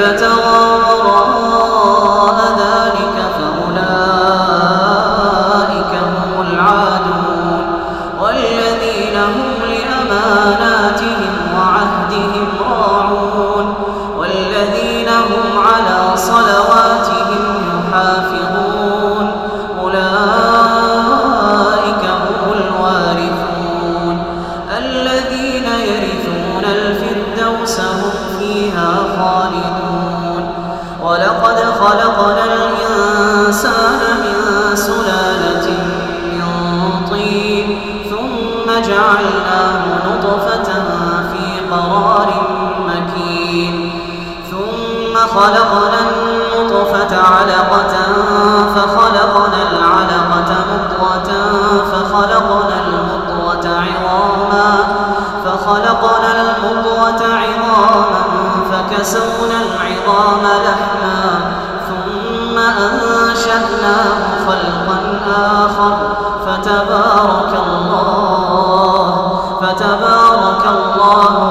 فمن خلقنا النطفة علقة فخلقنا العلقة مضغة فخلقنا المضغة عظاما فخلقنا المضغة عظاما فكسونا العظام لحما ثم أنشأناه خلقا آخر فتبارك الله فتبارك الله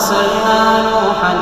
أرسلنا نوحا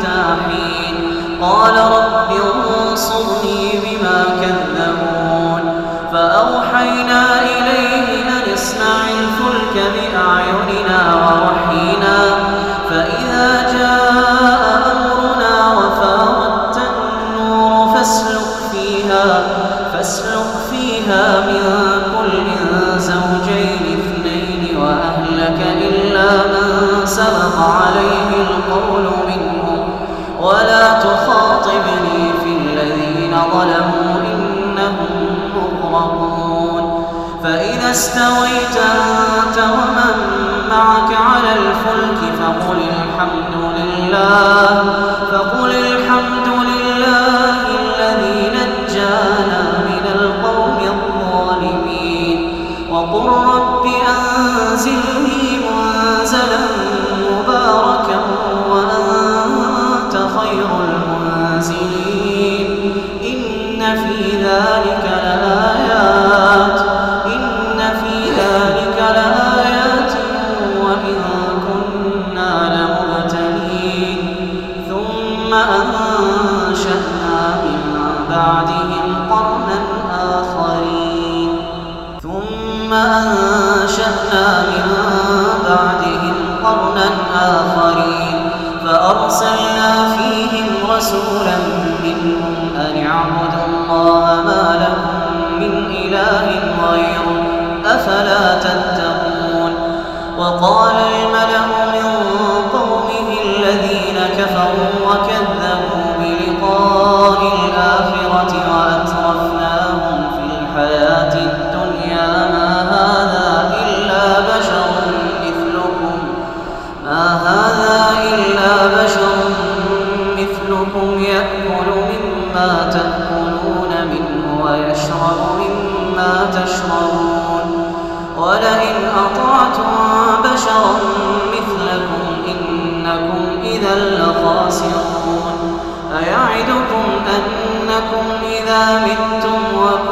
حتى حين قال رب انصرني بما كذبون. فأوحينا استويت أنت ومن معك على الفلك فقل الحمد لله. رسولا منهم أن اعبدوا الله ما لكم من إله غيره أفلا تتقون وقال الملأ ويعدكم أنكم إذا متم وكنتم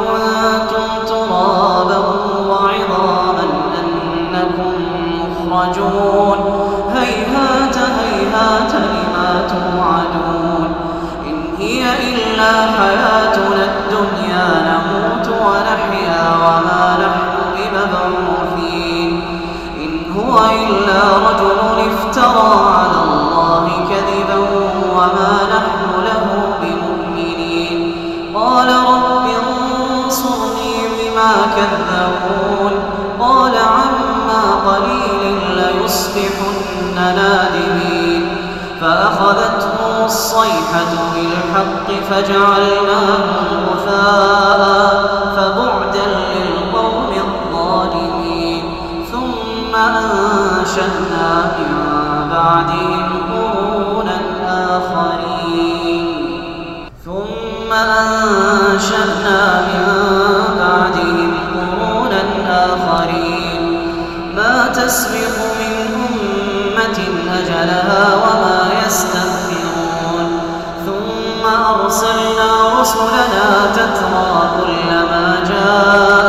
فتصبحن نادمين. فأخذتهم الصيحة بالحق فجعلناهم غثاء فبعدا للقوم الظالمين. ثم أنشأنا من بعدهم قرونا آخرين. ثم أنشأنا من بعدهم قرونا آخرين. ما تسبق من أجلها وما يستغفرون ثم أرسلنا رسلنا تترى كلما جاء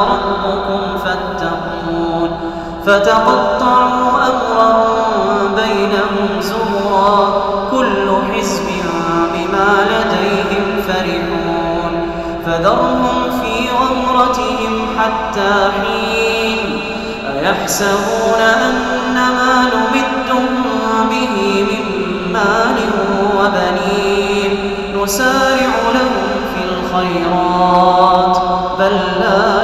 ربكم فاتقون فتقطعوا أمرا بينهم زورا كل حزب بما لديهم فرحون فذرهم في غمرتهم حتى حين أيحسبون أن ما نمدهم به من مال وبنين نسارع لهم في الخيرات بل لا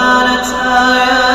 i'm tired